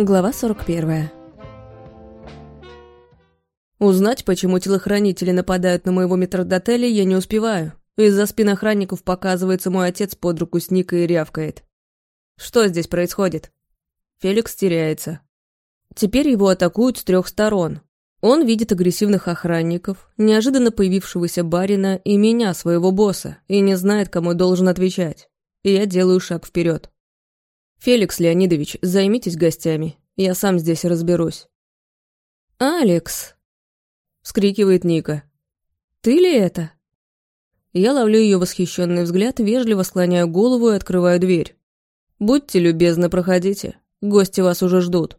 Глава 41. Узнать, почему телохранители нападают на моего метрдотеля, я не успеваю. Из-за спин охранников показывается мой отец под руку с Никой и рявкает. Что здесь происходит? Феликс теряется. Теперь его атакуют с трех сторон. Он видит агрессивных охранников, неожиданно появившегося барина и меня, своего босса, и не знает, кому должен отвечать. И я делаю шаг вперед. «Феликс Леонидович, займитесь гостями. Я сам здесь разберусь». «Алекс!» — вскрикивает Ника. «Ты ли это?» Я ловлю ее восхищенный взгляд, вежливо склоняю голову и открываю дверь. «Будьте любезны, проходите. Гости вас уже ждут».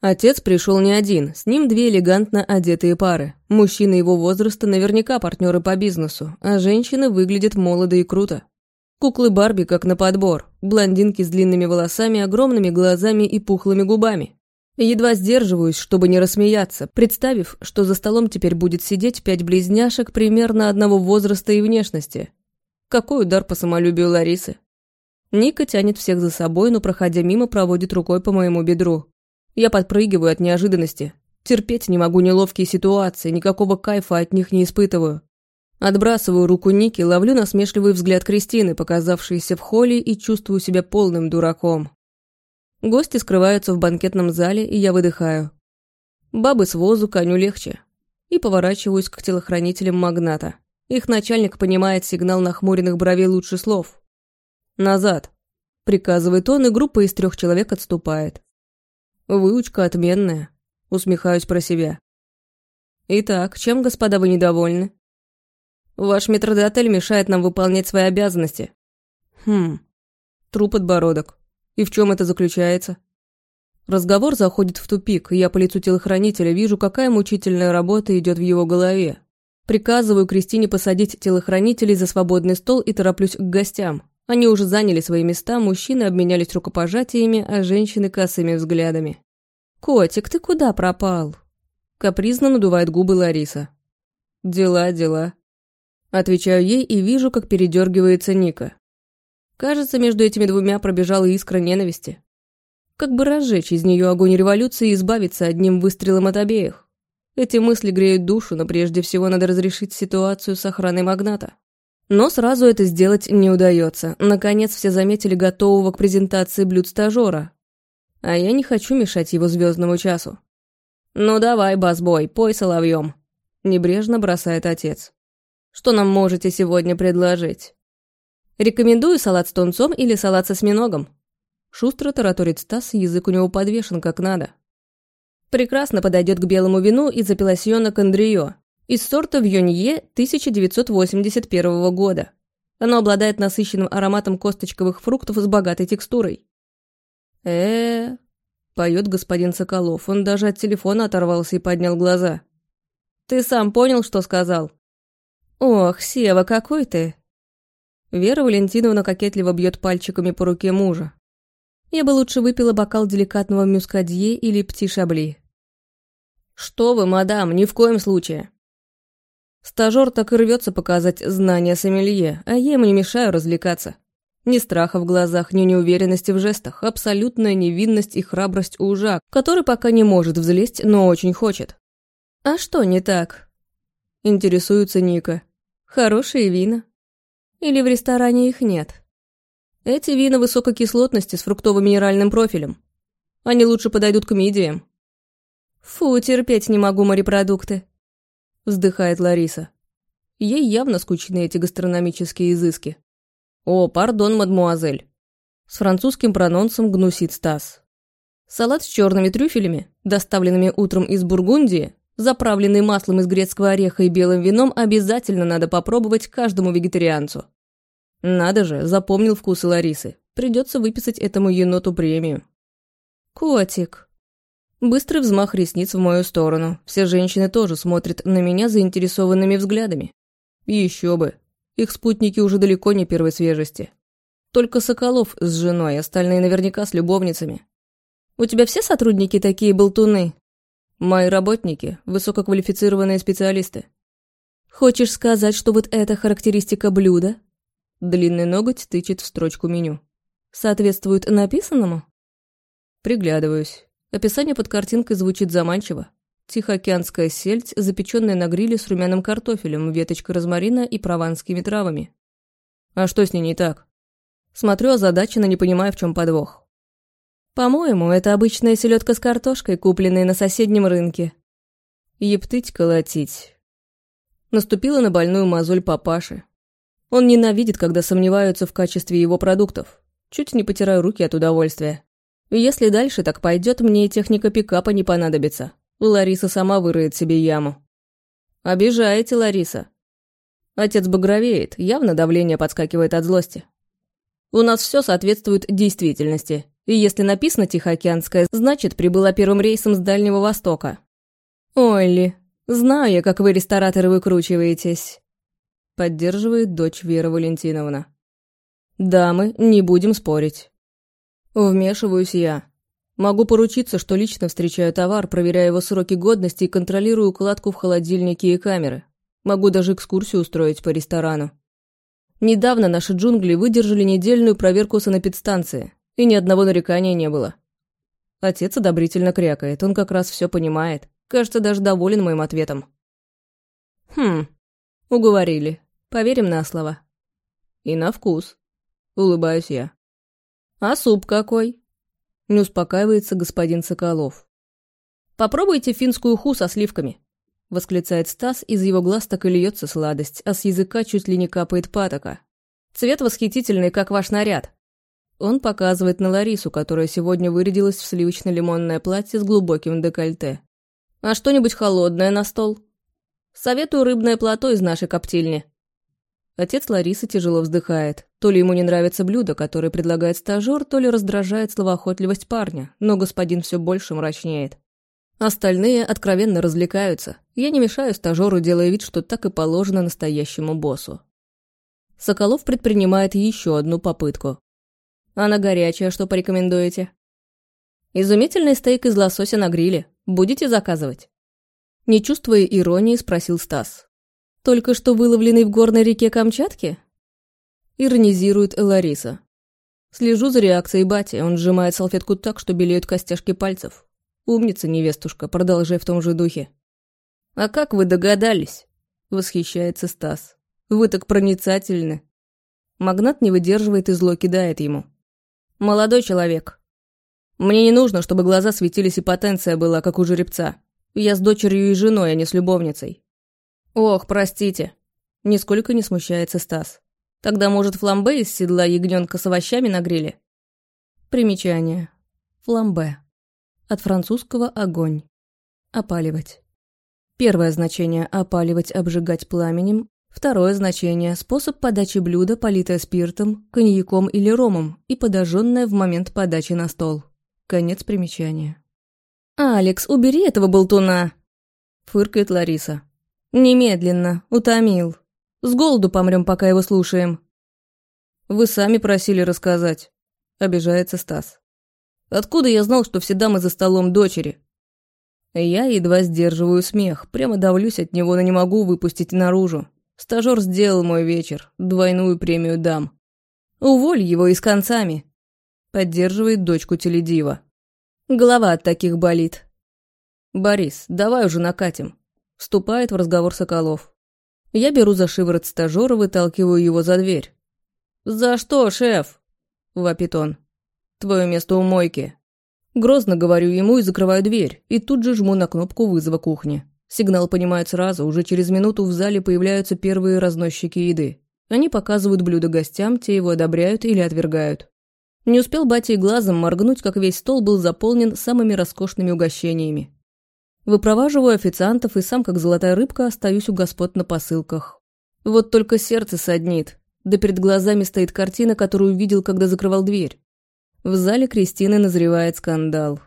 Отец пришел не один, с ним две элегантно одетые пары. Мужчины его возраста наверняка партнеры по бизнесу, а женщины выглядят молодо и круто. Куклы Барби как на подбор, блондинки с длинными волосами, огромными глазами и пухлыми губами. Едва сдерживаюсь, чтобы не рассмеяться, представив, что за столом теперь будет сидеть пять близняшек примерно одного возраста и внешности. Какой удар по самолюбию Ларисы. Ника тянет всех за собой, но, проходя мимо, проводит рукой по моему бедру. Я подпрыгиваю от неожиданности. Терпеть не могу неловкие ситуации, никакого кайфа от них не испытываю. Отбрасываю руку Ники, ловлю насмешливый взгляд Кристины, показавшейся в холле, и чувствую себя полным дураком. Гости скрываются в банкетном зале, и я выдыхаю. Бабы с возу, коню легче. И поворачиваюсь к телохранителям магната. Их начальник понимает сигнал нахмуренных бровей лучше слов. «Назад!» – приказывает он, и группа из трех человек отступает. Выучка отменная. Усмехаюсь про себя. Итак, чем, господа, вы недовольны? Ваш метродотель мешает нам выполнять свои обязанности. Хм. Тру подбородок. И в чем это заключается? Разговор заходит в тупик, и я по лицу телохранителя вижу, какая мучительная работа идет в его голове. Приказываю Кристине посадить телохранителей за свободный стол и тороплюсь к гостям. Они уже заняли свои места, мужчины обменялись рукопожатиями, а женщины – косыми взглядами. «Котик, ты куда пропал?» Капризно надувает губы Лариса. «Дела, дела», Отвечаю ей и вижу, как передергивается Ника. Кажется, между этими двумя пробежала искра ненависти. Как бы разжечь из нее огонь революции и избавиться одним выстрелом от обеих. Эти мысли греют душу, но прежде всего надо разрешить ситуацию с охраной магната. Но сразу это сделать не удается. Наконец все заметили готового к презентации блюд стажера. А я не хочу мешать его звездному часу. «Ну давай, басбой, пой соловьем», — небрежно бросает отец. Что нам можете сегодня предложить? Рекомендую салат с тунцом или салат со осьминогом. Шустро тараторит Стас, язык у него подвешен как надо. Прекрасно подойдет к белому вину из апелласьона Кондрио, из сорта Вьонье 1981 года. Оно обладает насыщенным ароматом косточковых фруктов с богатой текстурой. э, -э поет господин Соколов. Он даже от телефона оторвался и поднял глаза. «Ты сам понял, что сказал?» «Ох, Сева, какой ты!» Вера Валентиновна кокетливо бьет пальчиками по руке мужа. Я бы лучше выпила бокал деликатного мюскадье или пти-шабли. «Что вы, мадам, ни в коем случае!» Стажер так и рвется показать знания сомелье, а я ему не мешаю развлекаться. Ни страха в глазах, ни неуверенности в жестах, абсолютная невинность и храбрость у Жак, который пока не может взлезть, но очень хочет. «А что не так?» Интересуется Ника. Хорошие вина. Или в ресторане их нет? Эти вина высокой кислотности с фруктово-минеральным профилем. Они лучше подойдут к мидиям. Фу, терпеть не могу морепродукты. Вздыхает Лариса. Ей явно скучны эти гастрономические изыски. О, пардон, мадмуазель. С французским прононсом гнусит Стас. Салат с черными трюфелями, доставленными утром из Бургундии, заправленный маслом из грецкого ореха и белым вином, обязательно надо попробовать каждому вегетарианцу. Надо же, запомнил вкусы Ларисы. Придется выписать этому еноту премию. Котик. Быстрый взмах ресниц в мою сторону. Все женщины тоже смотрят на меня заинтересованными взглядами. Еще бы. Их спутники уже далеко не первой свежести. Только Соколов с женой, остальные наверняка с любовницами. «У тебя все сотрудники такие болтуны?» Мои работники – высококвалифицированные специалисты. Хочешь сказать, что вот эта характеристика блюда? Длинный ноготь тычет в строчку меню. Соответствует написанному? Приглядываюсь. Описание под картинкой звучит заманчиво. Тихоокеанская сельдь, запеченная на гриле с румяным картофелем, веточкой розмарина и прованскими травами. А что с ней не так? Смотрю озадаченно, не понимая, в чем подвох. По-моему, это обычная селедка с картошкой, купленная на соседнем рынке. Ептыть колотить. Наступила на больную мозоль папаши. Он ненавидит, когда сомневаются в качестве его продуктов. Чуть не потираю руки от удовольствия. Если дальше так пойдет, мне и техника пикапа не понадобится. Лариса сама выроет себе яму. Обижаете, Лариса. Отец багровеет, явно давление подскакивает от злости. У нас все соответствует действительности. И если написано «Тихоокеанская», значит, прибыла первым рейсом с Дальнего Востока. Олли, знаю я, как вы, рестораторы, выкручиваетесь. Поддерживает дочь Вера Валентиновна. Дамы, не будем спорить. Вмешиваюсь я. Могу поручиться, что лично встречаю товар, проверяя его сроки годности и контролирую укладку в холодильнике и камеры. Могу даже экскурсию устроить по ресторану. Недавно наши джунгли выдержали недельную проверку санэпидстанции, и ни одного нарекания не было. Отец одобрительно крякает, он как раз все понимает. Кажется, даже доволен моим ответом. Хм, уговорили. Поверим на слово. И на вкус. Улыбаюсь я. А суп какой? Не успокаивается господин Соколов. «Попробуйте финскую ху со сливками», — восклицает Стас, из его глаз так и льется сладость, а с языка чуть ли не капает патока. «Цвет восхитительный, как ваш наряд». Он показывает на Ларису, которая сегодня вырядилась в сливочно-лимонное платье с глубоким декольте. «А что-нибудь холодное на стол?» «Советую рыбное плато из нашей коптильни», Отец Ларисы тяжело вздыхает. То ли ему не нравится блюдо, которое предлагает стажер, то ли раздражает словоохотливость парня, но господин все больше мрачнеет. Остальные откровенно развлекаются. Я не мешаю стажеру, делая вид, что так и положено настоящему боссу. Соколов предпринимает еще одну попытку. А на горячее что порекомендуете? Изумительный стейк из лосося на гриле. Будете заказывать? Не чувствуя иронии, спросил Стас. Только что выловленный в горной реке Камчатки? Иронизирует Лариса. Слежу за реакцией бати, он сжимает салфетку так, что белеют костяшки пальцев. Умница, невестушка, продолжай в том же духе. «А как вы догадались?» — восхищается Стас. «Вы так проницательны». Магнат не выдерживает и зло кидает ему. «Молодой человек. Мне не нужно, чтобы глаза светились и потенция была, как у жеребца. Я с дочерью и женой, а не с любовницей. «Ох, простите!» Нисколько не смущается Стас. «Тогда, может, фламбе из седла ягненка с овощами на гриле?» Примечание. Фламбе. От французского «огонь». Опаливать. Первое значение – опаливать, обжигать пламенем. Второе значение – способ подачи блюда, политое спиртом, коньяком или ромом и подожженное в момент подачи на стол. Конец примечания. «Алекс, убери этого болтуна!» – фыркает Лариса. «Немедленно. Утомил. С голоду помрем, пока его слушаем». «Вы сами просили рассказать», — обижается Стас. «Откуда я знал, что все дамы за столом дочери?» Я едва сдерживаю смех, прямо давлюсь от него, но не могу выпустить наружу. Стажер сделал мой вечер, двойную премию дам. Уволь его и с концами. Поддерживает дочку теледива. Голова от таких болит. Борис, давай уже накатим. Вступает в разговор Соколов. Я беру за шиворот стажера, выталкиваю его за дверь. «За что, шеф?» – вопит он. «Твое место у мойки». Грозно говорю ему и закрываю дверь, и тут же жму на кнопку вызова кухни. Сигнал понимают сразу, уже через минуту в зале появляются первые разносчики еды. Они показывают блюдо гостям, те его одобряют или отвергают. Не успел батя и глазом моргнуть, как весь стол был заполнен самыми роскошными угощениями. Выпроваживаю официантов и сам, как золотая рыбка, остаюсь у господ на посылках. Вот только сердце саднит. Да перед глазами стоит картина, которую видел, когда закрывал дверь. В зале Кристины назревает скандал.